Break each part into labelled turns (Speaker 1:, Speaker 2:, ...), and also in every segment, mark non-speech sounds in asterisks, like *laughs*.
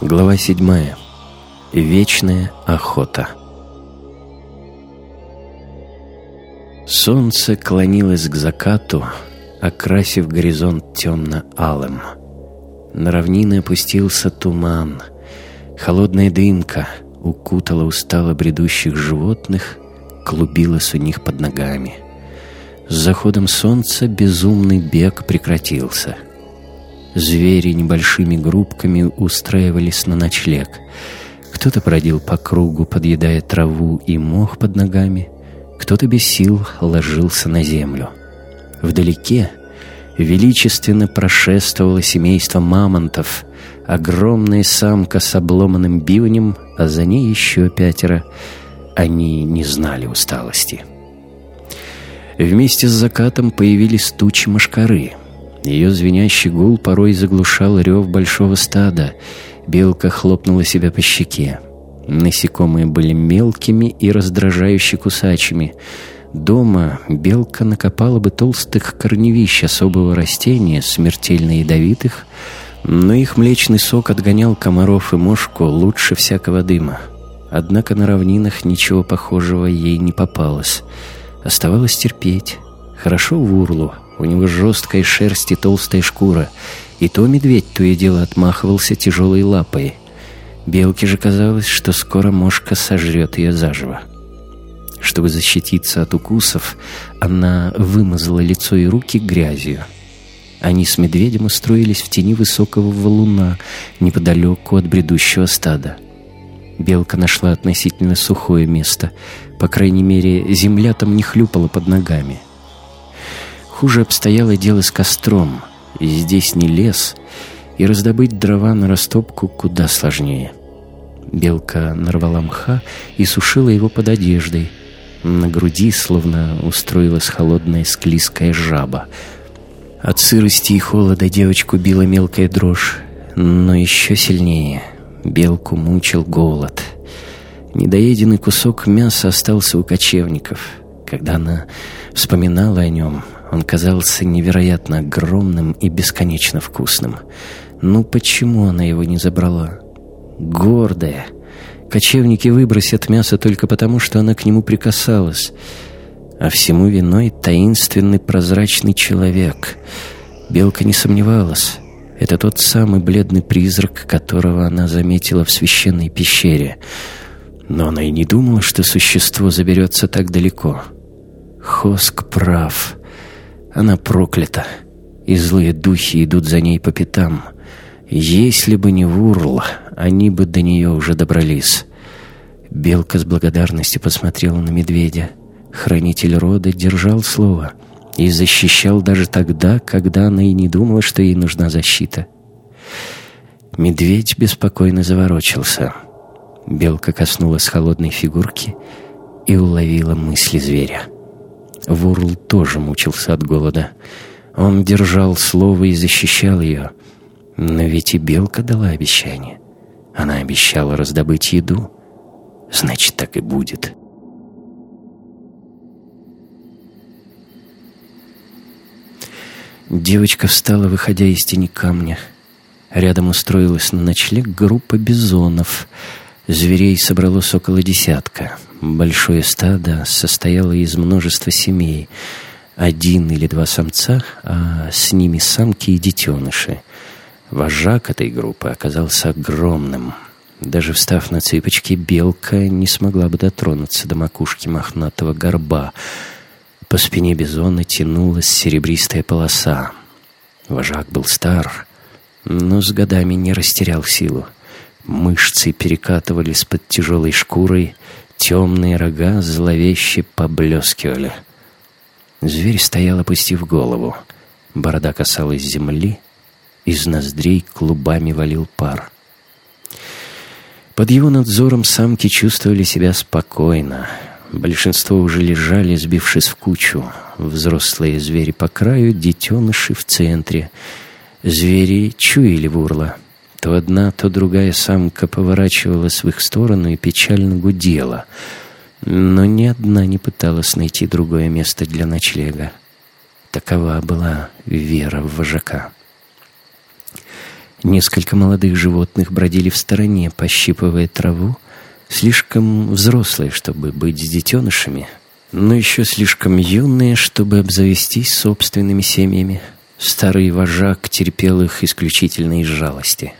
Speaker 1: Глава седьмая. Вечная охота. Солнце клонилось к закату, окрасив горизонт темно-алым. На равнины опустился туман. Холодная дымка укутала устало бредущих животных, клубилась у них под ногами. С заходом солнца безумный бег прекратился. Звери небольшими группками устраивались на ночлег. Кто-то бродил по кругу, подъедая траву и мох под ногами, кто-то без сил ложился на землю. Вдалеке величественно прошествовало семейство мамонтов, огромная самка с обломанным бивнем, а за ней еще пятеро. Они не знали усталости. Вместе с закатом появились тучи мошкары. Ее звенящий гул порой заглушал рев большого стада. Белка хлопнула себя по щеке. Насекомые были мелкими и раздражающе кусачими. Дома белка накопала бы толстых корневищ особого растения, смертельно ядовитых, но их млечный сок отгонял комаров и мошку лучше всякого дыма. Однако на равнинах ничего похожего ей не попалось. Оставалось терпеть. Хорошо в урлу, у него жесткая шерсть и толстая шкура, и то медведь то и дело отмахивался тяжелой лапой. Белке же казалось, что скоро мошка сожрет ее заживо. Чтобы защититься от укусов, она вымазала лицо и руки грязью. Они с медведем устроились в тени высокого валуна, неподалеку от бредущего стада. Белка нашла относительно сухое место. По крайней мере, земля там не хлюпала под ногами. Хуже обстояло дело с костром. И здесь не лес, и раздобыть дрова на растопку куда сложнее. Белка нарвала мха и сушила его под одеждой — на груди словно устроилась холодная склизкая жаба. От сырости и холода девочку била мелкая дрожь, но еще сильнее белку мучил голод. Недоеденный кусок мяса остался у кочевников. Когда она вспоминала о нем, он казался невероятно огромным и бесконечно вкусным. Ну почему она его не забрала? Гордая, Кочевники выбросят мясо только потому, что она к нему прикасалась. А всему виной таинственный прозрачный человек. Белка не сомневалась. Это тот самый бледный призрак, которого она заметила в священной пещере. Но она и не думала, что существо заберется так далеко. Хоск прав. Она проклята, и злые духи идут за ней по пятам — если бы не Вурл, они бы до нее уже добрались. Белка с благодарностью посмотрела на медведя. Хранитель рода держал слово и защищал даже тогда, когда она и не думала, что ей нужна защита. Медведь беспокойно заворочился. Белка коснулась холодной фигурки и уловила мысли зверя. Вурл тоже мучился от голода. Он держал слово и защищал ее — но ведь и белка дала обещание. Она обещала раздобыть еду. Значит, так и будет. Девочка встала, выходя из тени камня. Рядом устроилась на ночлег группа бизонов. Зверей собралось около десятка. Большое стадо состояло из множества семей. Один или два самца, а с ними самки и детеныши — Вожак этой группы оказался огромным. Даже встав на цыпочки, белка не смогла бы дотронуться до макушки мохнатого горба. По спине бизона тянулась серебристая полоса. Вожак был стар, но с годами не растерял силу. Мышцы перекатывались под тяжелой шкурой, темные рога зловеще поблескивали. Зверь стоял, опустив голову. Борода касалась земли — из ноздрей клубами валил пар. Под его надзором самки чувствовали себя спокойно. Большинство уже лежали, сбившись в кучу. Взрослые звери по краю, детеныши в центре. Звери чуяли в урла. То одна, то другая самка поворачивалась в их сторону и печально гудела. Но ни одна не пыталась найти другое место для ночлега. Такова была вера в вожака. Несколько молодых животных бродили в стороне, пощипывая траву, слишком взрослые, чтобы быть с детенышами, но еще слишком юные, чтобы обзавестись собственными семьями. Старый вожак терпел их исключительно из жалости.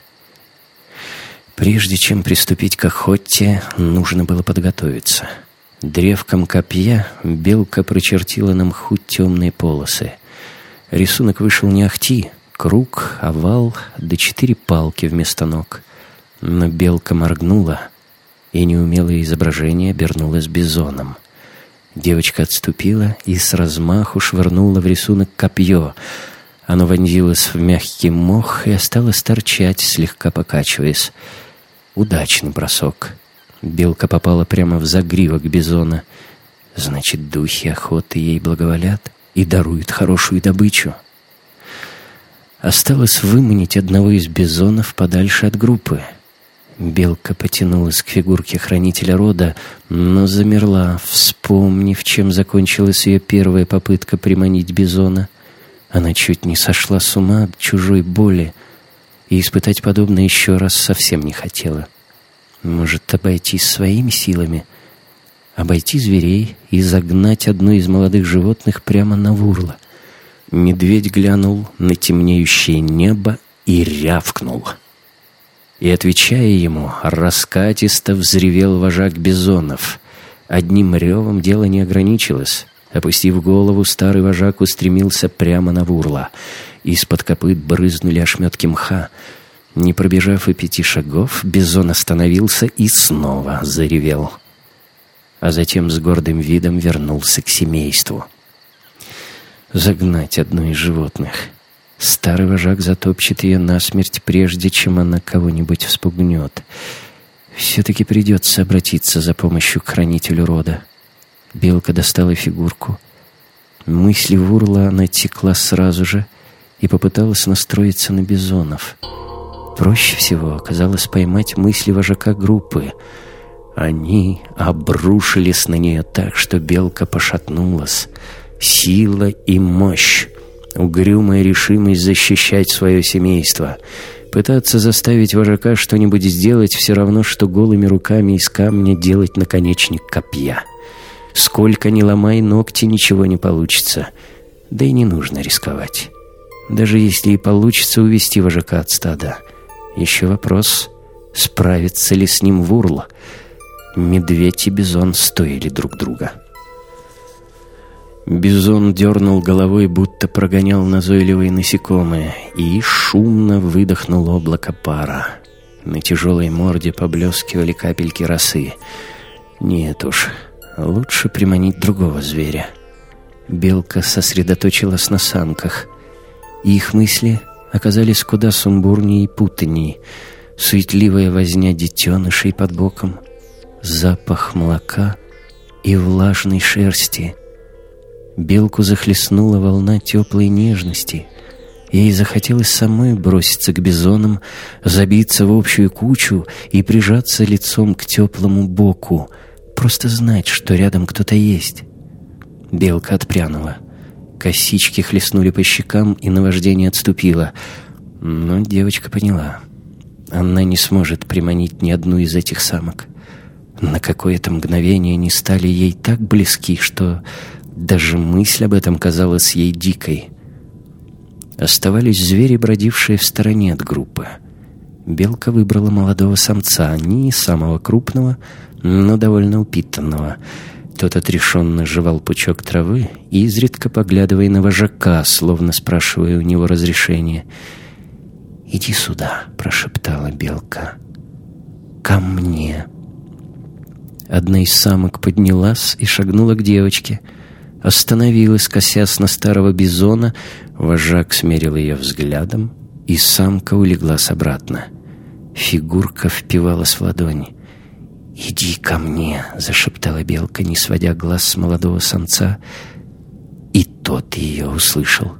Speaker 1: Прежде чем приступить к охоте, нужно было подготовиться. Древком копья белка прочертила на мху темные полосы. Рисунок вышел не ахти — Круг, овал, да четыре палки вместо ног. Но белка моргнула, и неумелое изображение обернулось бизоном. Девочка отступила и с размаху швырнула в рисунок копье. Оно вонзилось в мягкий мох и осталось торчать, слегка покачиваясь. Удачный бросок. Белка попала прямо в загривок бизона. Значит, духи охоты ей благоволят и даруют хорошую добычу. Осталось выманить одного из бизонов подальше от группы. Белка потянулась к фигурке хранителя рода, но замерла, вспомнив, чем закончилась ее первая попытка приманить бизона. Она чуть не сошла с ума от чужой боли и испытать подобное еще раз совсем не хотела. Может, обойтись своими силами, обойти зверей и загнать одно из молодых животных прямо на вурла — Медведь глянул на темнеющее небо и рявкнул. И, отвечая ему, раскатисто взревел вожак Бизонов. Одним ревом дело не ограничилось. Опустив голову, старый вожак устремился прямо на вурла. Из-под копыт брызнули ошметки мха. Не пробежав и пяти шагов, Бизон остановился и снова заревел. А затем с гордым видом вернулся к семейству загнать одно из животных. Старый вожак затопчет ее насмерть, прежде чем она кого-нибудь вспугнет. Все-таки придется обратиться за помощью к хранителю рода. Белка достала фигурку. Мысли в урла она текла сразу же и попыталась настроиться на бизонов. Проще всего оказалось поймать мысли вожака группы. Они обрушились на нее так, что белка пошатнулась — сила и мощь, угрюмая решимость защищать свое семейство. Пытаться заставить вожака что-нибудь сделать все равно, что голыми руками из камня делать наконечник копья. Сколько ни ломай ногти, ничего не получится. Да и не нужно рисковать. Даже если и получится увести вожака от стада. Еще вопрос, справится ли с ним вурл. Медведь и бизон стоили друг друга. Бизон дернул головой, будто прогонял назойливые насекомые, и шумно выдохнул облако пара. На тяжелой морде поблескивали капельки росы. Нет уж, лучше приманить другого зверя. Белка сосредоточилась на самках. их мысли оказались куда сумбурнее и путаннее. Суетливая возня детенышей под боком, запах молока и влажной шерсти — Белку захлестнула волна теплой нежности. Ей захотелось самой броситься к бизонам, забиться в общую кучу и прижаться лицом к теплому боку, просто знать, что рядом кто-то есть. Белка отпрянула. Косички хлестнули по щекам, и наваждение отступило. Но девочка поняла. Она не сможет приманить ни одну из этих самок. На какое-то мгновение они стали ей так близки, что даже мысль об этом казалась ей дикой. Оставались звери, бродившие в стороне от группы. Белка выбрала молодого самца, не самого крупного, но довольно упитанного. Тот отрешенно жевал пучок травы, изредка поглядывая на вожака, словно спрашивая у него разрешения. «Иди сюда», — прошептала белка. «Ко мне». Одна из самок поднялась и шагнула к девочке — остановилась, косясь на старого бизона, вожак смерил ее взглядом, и самка улеглась обратно. Фигурка впивалась в ладони. «Иди ко мне!» — зашептала белка, не сводя глаз с молодого самца. И тот ее услышал.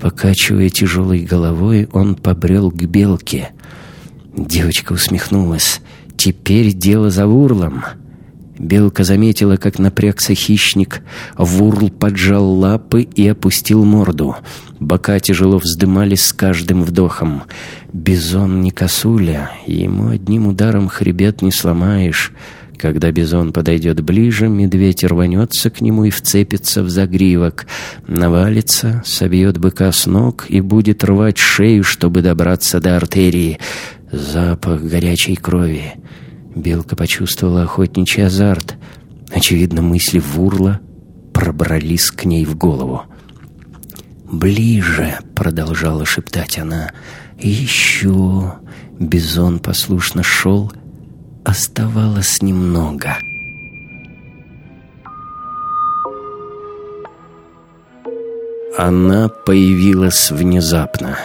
Speaker 1: Покачивая тяжелой головой, он побрел к белке. Девочка усмехнулась. «Теперь дело за урлом!» Белка заметила, как напрягся хищник. Вурл поджал лапы и опустил морду. Бока тяжело вздымались с каждым вдохом. Бизон не косуля, ему одним ударом хребет не сломаешь. Когда бизон подойдет ближе, медведь рванется к нему и вцепится в загривок. Навалится, собьет быка с ног и будет рвать шею, чтобы добраться до артерии. Запах горячей крови. Белка почувствовала охотничий азарт. Очевидно, мысли Вурла пробрались к ней в голову. «Ближе!» — продолжала шептать она. «Еще!» Бизон послушно шел. Оставалось немного. Она появилась внезапно.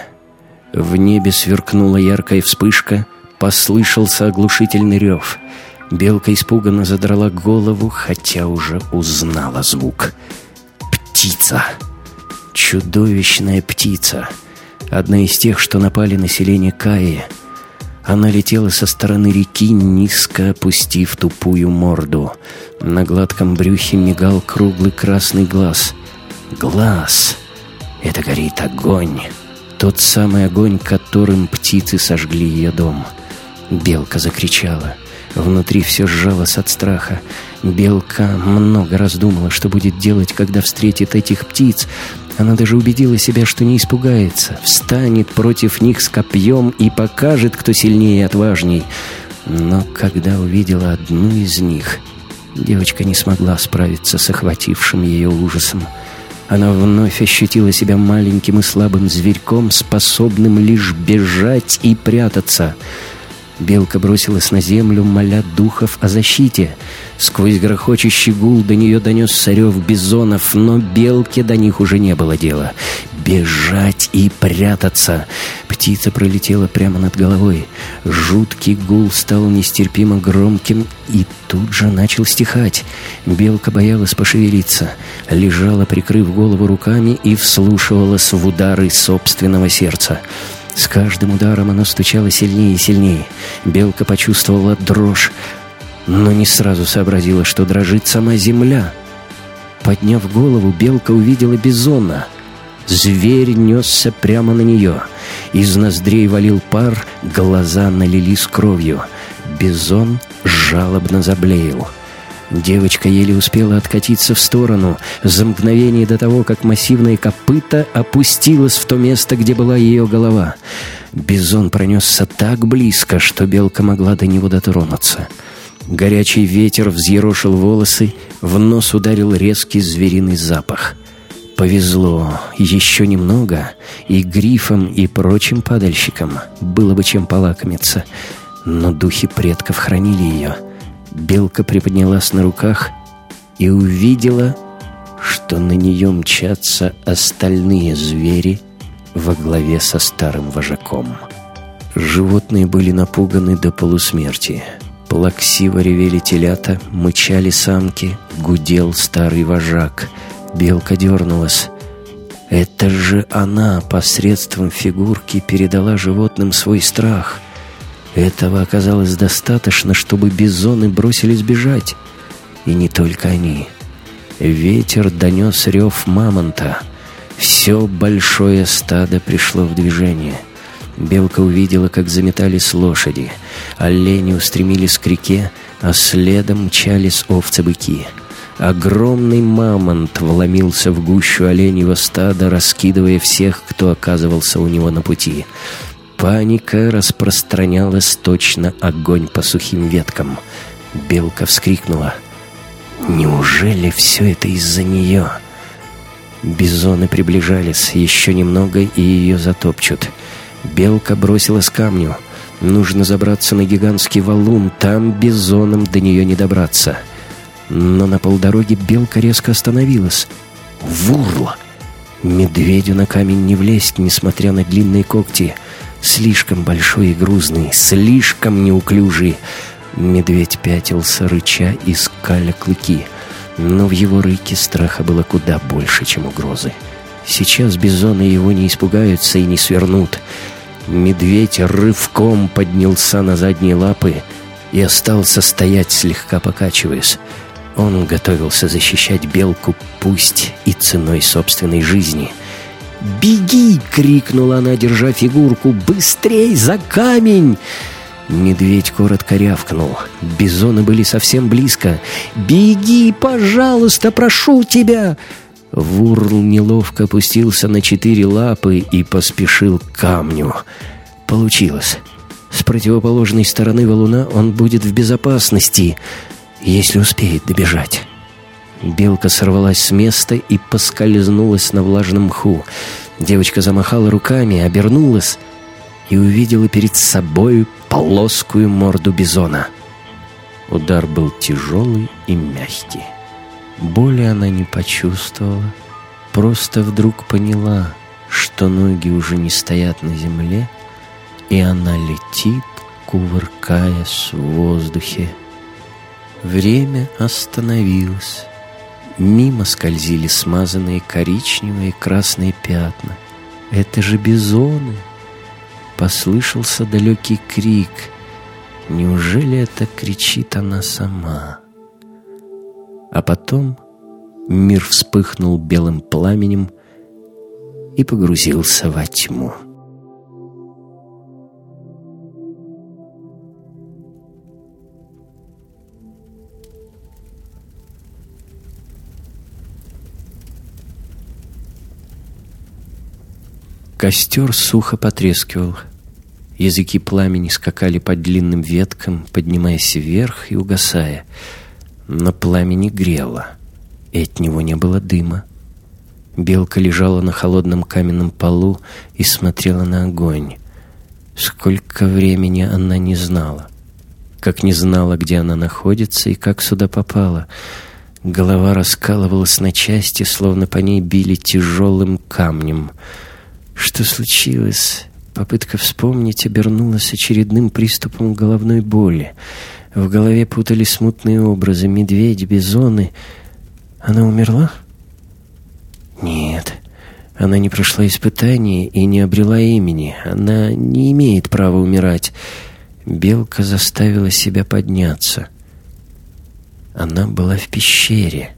Speaker 1: В небе сверкнула яркая вспышка — Послышался оглушительный рев. Белка испуганно задрала голову, хотя уже узнала звук. «Птица! Чудовищная птица! Одна из тех, что напали на селение Каи. Она летела со стороны реки, низко опустив тупую морду. На гладком брюхе мигал круглый красный глаз. Глаз! Это горит огонь!» Тот самый огонь, которым птицы сожгли ее дом. Белка закричала. Внутри все сжалось от страха. Белка много раз думала, что будет делать, когда встретит этих птиц. Она даже убедила себя, что не испугается, встанет против них с копьем и покажет, кто сильнее и отважней. Но когда увидела одну из них, девочка не смогла справиться с охватившим ее ужасом. Она вновь ощутила себя маленьким и слабым зверьком, способным лишь бежать и прятаться — Белка бросилась на землю, моля духов о защите. Сквозь грохочущий гул до нее донес сорев бизонов, но белке до них уже не было дела. Бежать и прятаться. Птица пролетела прямо над головой. Жуткий гул стал нестерпимо громким и тут же начал стихать. Белка боялась пошевелиться, лежала, прикрыв голову руками и вслушивалась в удары собственного сердца. С каждым ударом оно стучало сильнее и сильнее. Белка почувствовала дрожь, но не сразу сообразила, что дрожит сама земля. Подняв голову, белка увидела бизона. Зверь несся прямо на нее. Из ноздрей валил пар, глаза налились кровью. Бизон жалобно заблеял. Девочка еле успела откатиться в сторону за мгновение до того, как массивное копыто опустилось в то место, где была ее голова. Бизон пронесся так близко, что белка могла до него дотронуться. Горячий ветер взъерошил волосы, в нос ударил резкий звериный запах. Повезло, еще немного, и грифам, и прочим падальщикам было бы чем полакомиться, но духи предков хранили ее — Белка приподнялась на руках и увидела, что на нее мчатся остальные звери во главе со старым вожаком. Животные были напуганы до полусмерти. Плаксиво ревели телята, мычали самки, гудел старый вожак. Белка дернулась. Это же она посредством фигурки передала животным свой страх — этого оказалось достаточно, чтобы бизоны бросились бежать. И не только они. Ветер донес рев мамонта. Все большое стадо пришло в движение. Белка увидела, как заметались лошади. Олени устремились к реке, а следом мчались овцы-быки. Огромный мамонт вломился в гущу оленьего стада, раскидывая всех, кто оказывался у него на пути. Паника распространялась точно огонь по сухим веткам. Белка вскрикнула. «Неужели все это из-за нее?» Бизоны приближались, еще немного и ее затопчут. Белка бросилась к камню. Нужно забраться на гигантский валун, там бизонам до нее не добраться. Но на полдороги белка резко остановилась. Вурла! Медведю на камень не влезть, несмотря на длинные когти — Слишком большой и грузный, слишком неуклюжий. Медведь пятился, рыча и скаля клыки. Но в его рыке страха было куда больше, чем угрозы. Сейчас бизоны его не испугаются и не свернут. Медведь рывком поднялся на задние лапы и остался стоять, слегка покачиваясь. Он готовился защищать белку, пусть и ценой собственной жизни. «Беги!» — крикнула она, держа фигурку. «Быстрей за камень!» Медведь коротко рявкнул. Бизоны были совсем близко. «Беги, пожалуйста, прошу тебя!» Вурл неловко опустился на четыре лапы и поспешил к камню. Получилось. С противоположной стороны валуна он будет в безопасности, если успеет добежать. Белка сорвалась с места и поскользнулась на влажном мху. Девочка замахала руками, обернулась и увидела перед собой плоскую морду бизона. Удар был тяжелый и мягкий. Боли она не почувствовала, просто вдруг поняла, что ноги уже не стоят на земле, и она летит, кувыркаясь в воздухе. Время остановилось. Мимо скользили смазанные коричневые и красные пятна. Это же бизоны. Послышался далекий крик. Неужели это кричит она сама? А потом мир вспыхнул белым пламенем и погрузился во тьму. Костер сухо потрескивал. Языки пламени скакали по длинным веткам, поднимаясь вверх и угасая. Но пламени грело, и от него не было дыма. Белка лежала на холодном каменном полу и смотрела на огонь. Сколько времени она не знала. Как не знала, где она находится и как сюда попала. Голова раскалывалась на части, словно по ней били тяжелым камнем — что случилось? Попытка вспомнить обернулась очередным приступом головной боли. В голове путались смутные образы. Медведь, бизоны. Она умерла? Нет. Она не прошла испытание и не обрела имени. Она не имеет права умирать. Белка заставила себя подняться. Она была в пещере.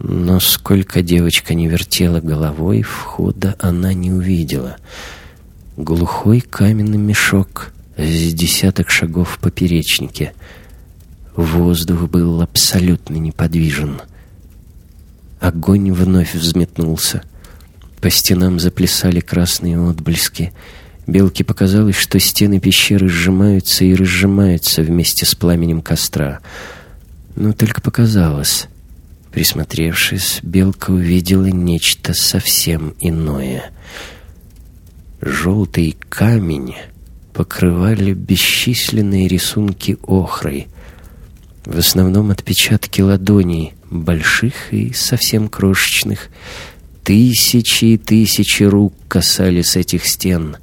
Speaker 1: Но сколько девочка не вертела головой, входа она не увидела. Глухой каменный мешок с десяток шагов в поперечнике. Воздух был абсолютно неподвижен. Огонь вновь взметнулся. По стенам заплясали красные отблески. Белке показалось, что стены пещеры сжимаются и разжимаются вместе с пламенем костра. Но только показалось. Присмотревшись, Белка увидела нечто совсем иное. Желтый камень покрывали бесчисленные рисунки охрой, в основном отпечатки ладоней, больших и совсем крошечных. Тысячи и тысячи рук касались этих стен.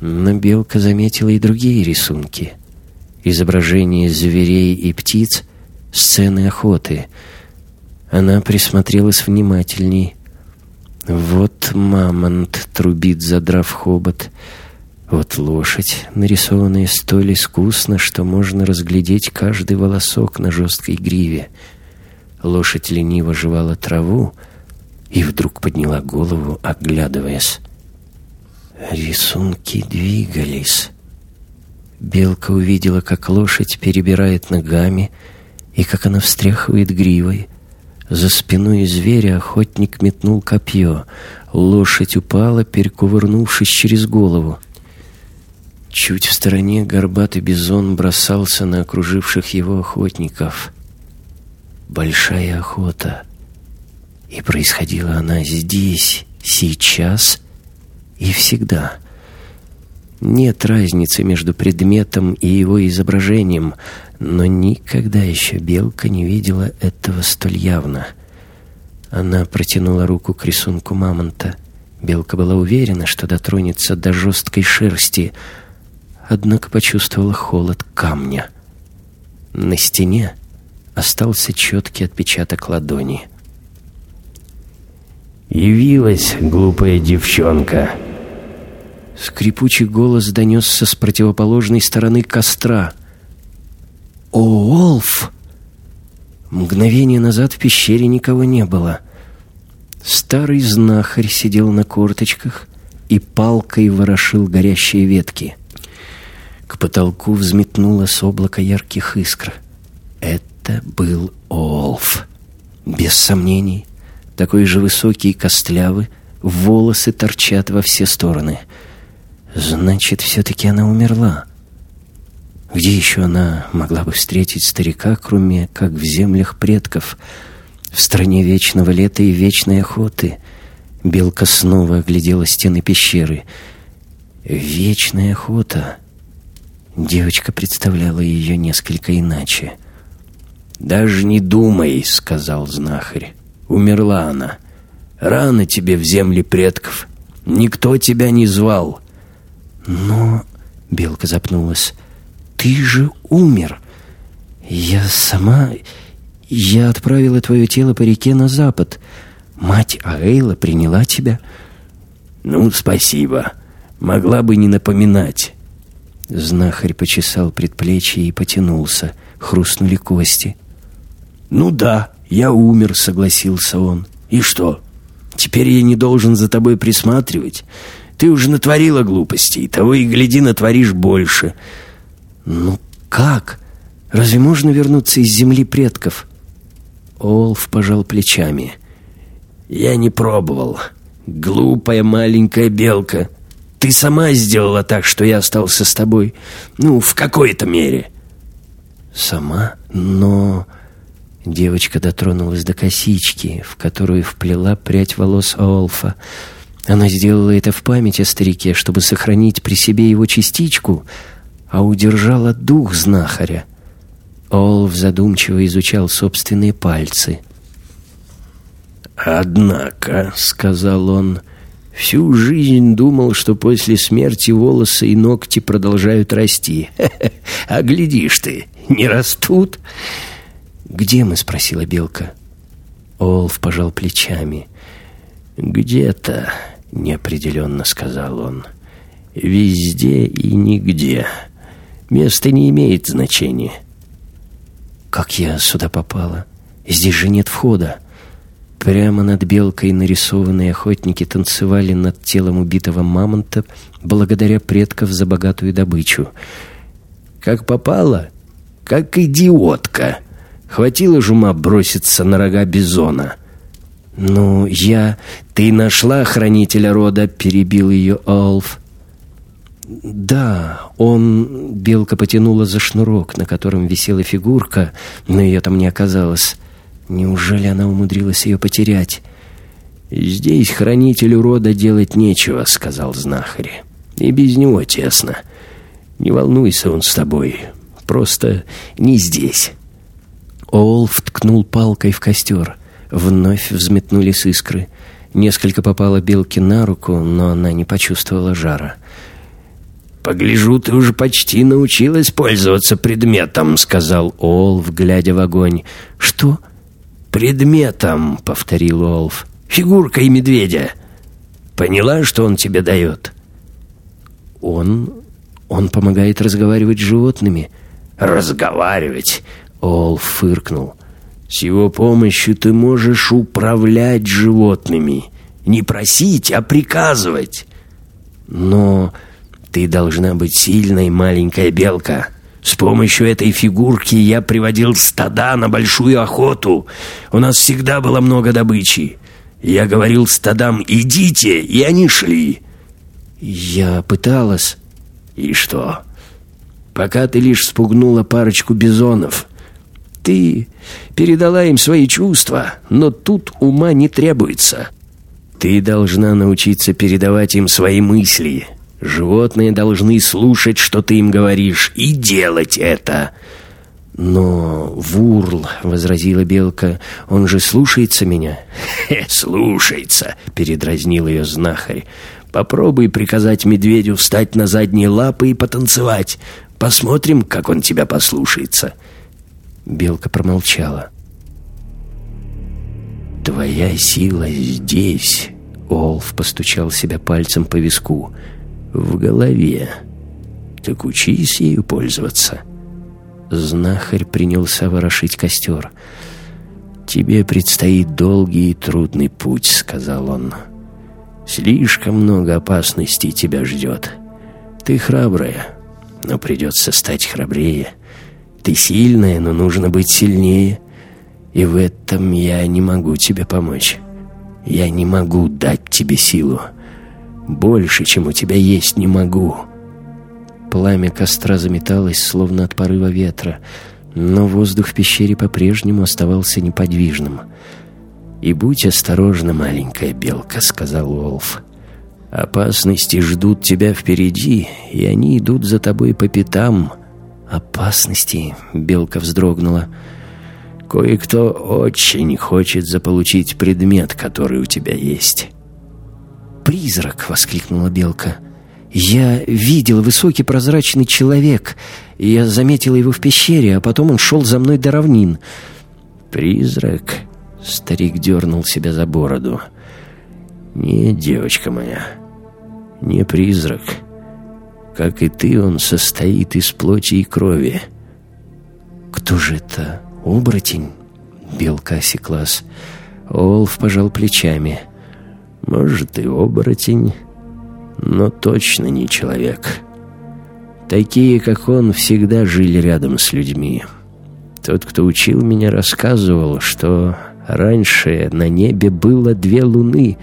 Speaker 1: Но Белка заметила и другие рисунки. Изображения зверей и птиц, сцены охоты — она присмотрелась внимательней. Вот мамонт трубит, задрав хобот. Вот лошадь, нарисованная столь искусно, что можно разглядеть каждый волосок на жесткой гриве. Лошадь лениво жевала траву и вдруг подняла голову, оглядываясь. Рисунки двигались. Белка увидела, как лошадь перебирает ногами и как она встряхивает гривой, за спиной зверя охотник метнул копье. Лошадь упала, перекувырнувшись через голову. Чуть в стороне горбатый бизон бросался на окруживших его охотников. Большая охота. И происходила она здесь, сейчас и всегда. Нет разницы между предметом и его изображением — но никогда еще белка не видела этого столь явно. Она протянула руку к рисунку мамонта. Белка была уверена, что дотронется до жесткой шерсти, однако почувствовала холод камня. На стене остался четкий отпечаток ладони.
Speaker 2: «Явилась, глупая девчонка!»
Speaker 1: Скрипучий голос донесся с противоположной стороны костра — Олф! Мгновение назад в пещере никого не было. Старый знахарь сидел на корточках и палкой ворошил горящие ветки. К потолку взметнулось облако ярких искр. Это был Олф. Без сомнений, такой же высокий и костлявый, волосы торчат во все стороны. Значит, все-таки она умерла. Где еще она могла бы встретить старика, кроме как в землях предков, в стране вечного лета и вечной охоты? Белка снова оглядела стены пещеры. Вечная охота. Девочка представляла ее несколько иначе. «Даже не думай», — сказал знахарь. «Умерла она. Рано тебе в земле предков. Никто тебя не звал». «Но...» — Белка запнулась. Ты же умер. Я сама... Я отправила твое тело по реке на запад. Мать Аэйла приняла тебя. Ну, спасибо. Могла бы не напоминать. Знахарь почесал предплечье и потянулся. Хрустнули кости. «Ну да, я умер», — согласился он. «И что? Теперь я не должен за тобой присматривать? Ты уже натворила глупостей, того и гляди, натворишь больше. «Ну как? Разве можно вернуться из земли предков?» Олф пожал плечами. «Я не пробовал. Глупая маленькая белка. Ты сама сделала так, что я остался с тобой. Ну, в какой-то мере». «Сама? Но...» Девочка дотронулась до косички, в которую вплела прядь волос Олфа. Она сделала это в память о старике, чтобы сохранить при себе его частичку — а удержала дух знахаря. Олв задумчиво изучал собственные пальцы. «Однако», — сказал он, — «всю жизнь думал, что после смерти волосы и ногти продолжают расти. *laughs* А глядишь ты, не растут?» «Где мы?» — спросила Белка. Олв пожал плечами. «Где-то», — неопределенно сказал он, — «везде и нигде». Место не имеет значения. Как я сюда попала? Здесь же нет входа. Прямо над белкой нарисованные охотники танцевали над телом убитого мамонта благодаря предков за богатую добычу. Как попала? Как идиотка. Хватило жума броситься на рога бизона. «Ну, я... Ты нашла хранителя рода?» — перебил ее Олф. «Да, он...» — белка потянула за шнурок, на котором висела фигурка, но ее там не оказалось. Неужели она умудрилась ее потерять? «Здесь хранителю рода делать нечего», — сказал знахарь. «И без него тесно. Не волнуйся он с тобой. Просто не здесь». Олф ткнул палкой в костер. Вновь взметнулись искры. Несколько попало белке на руку, но она не почувствовала жара. «Погляжу, ты уже почти научилась пользоваться предметом», — сказал Олф, глядя в огонь. «Что?» «Предметом», — повторил Олф. «Фигуркой медведя. Поняла, что он тебе дает?» «Он... он помогает разговаривать с животными». «Разговаривать?» — Олф фыркнул. «С его помощью ты можешь управлять животными. Не просить, а приказывать». «Но...» Ты должна быть сильной, маленькая белка. С помощью этой фигурки я приводил стада на большую охоту. У нас всегда было много добычи. Я говорил стадам «идите», и они шли. Я пыталась. И что? Пока ты лишь спугнула парочку бизонов. Ты передала им свои чувства, но тут ума не требуется. Ты должна научиться передавать им свои мысли, Животные должны слушать, что ты им говоришь, и делать это. Но Вурл, — возразила Белка, — он же слушается меня. слушается, — передразнил ее знахарь. Попробуй приказать медведю встать на задние лапы и потанцевать. Посмотрим, как он тебя послушается. Белка промолчала. «Твоя сила здесь», — Олф постучал себя пальцем по виску, — в голове. Так учись ею пользоваться. Знахарь принялся ворошить костер. «Тебе предстоит долгий и трудный путь», — сказал он. «Слишком много опасностей тебя ждет. Ты храбрая, но придется стать храбрее. Ты сильная, но нужно быть сильнее. И в этом я не могу тебе помочь. Я не могу дать тебе силу. Больше, чем у тебя есть, не могу». Пламя костра заметалось, словно от порыва ветра, но воздух в пещере по-прежнему оставался неподвижным. «И будь осторожна, маленькая белка», — сказал Уолф. «Опасности ждут тебя впереди, и они идут за тобой по пятам». «Опасности?» — белка вздрогнула. «Кое-кто очень хочет заполучить предмет, который у тебя есть». «Призрак!» — воскликнула белка. Я видел высокий прозрачный человек. Я заметила его в пещере, а потом он шел за мной до равнин. «Призрак?» — старик дернул себя за бороду. «Не, девочка моя, не призрак. Как и ты, он состоит из плоти и крови».
Speaker 2: «Кто же это? Оборотень?» Белка осеклась.
Speaker 1: Олф пожал плечами. «Может, и оборотень» но точно не человек. Такие, как он, всегда жили рядом с людьми. Тот, кто учил меня, рассказывал, что раньше на небе было две луны.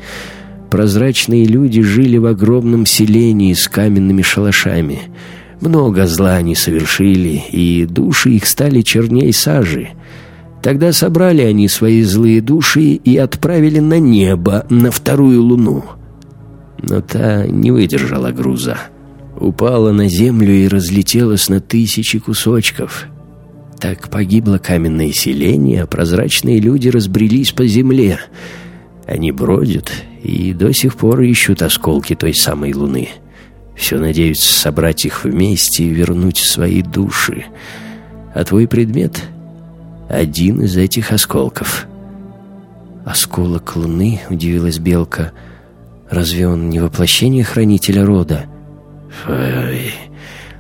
Speaker 1: Прозрачные люди жили в огромном селении с каменными шалашами. Много зла они совершили, и души их стали черней сажи. Тогда собрали они свои злые души и отправили на небо, на вторую луну — но та не выдержала груза. Упала на землю и разлетелась на тысячи кусочков. Так погибло каменное селение, а прозрачные люди разбрелись по земле. Они бродят и до сих пор ищут осколки той самой луны. Все надеются собрать их вместе и вернуть свои души. А твой предмет — один из этих осколков.
Speaker 2: «Осколок луны?» — удивилась Белка — Разве он не воплощение хранителя рода?
Speaker 1: Фой.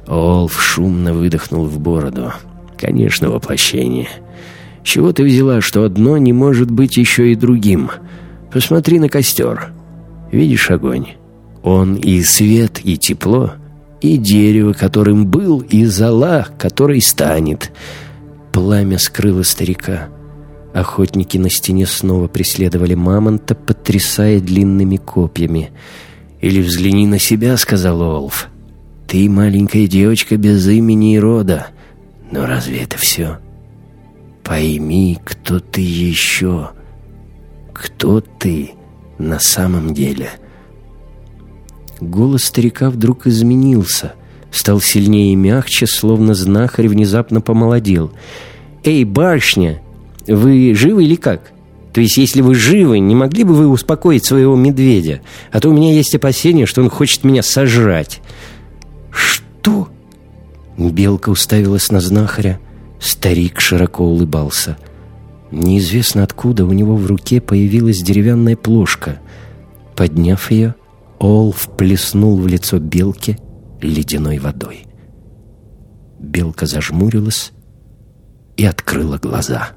Speaker 1: Олф шумно выдохнул в бороду. Конечно, воплощение. Чего ты взяла, что одно не может быть еще и другим? Посмотри на костер. Видишь огонь? Он и свет, и тепло, и дерево, которым был, и зола, который станет.
Speaker 2: Пламя скрыло старика. Охотники на стене снова преследовали мамонта, потрясая длинными копьями.
Speaker 1: «Или взгляни на себя», — сказал Олф. «Ты маленькая девочка без имени и рода. Но разве это все? Пойми, кто ты еще. Кто ты на самом деле?»
Speaker 2: Голос старика вдруг изменился, стал сильнее и мягче, словно знахарь внезапно помолодел. «Эй, барышня, вы живы или как? То есть, если вы живы, не могли бы вы успокоить своего медведя? А то у меня есть опасение, что он хочет меня сожрать».
Speaker 1: «Что?»
Speaker 2: Белка уставилась на знахаря. Старик широко улыбался. Неизвестно откуда у него в руке появилась деревянная плошка. Подняв ее, Олф плеснул в лицо белке ледяной водой. Белка зажмурилась и открыла глаза.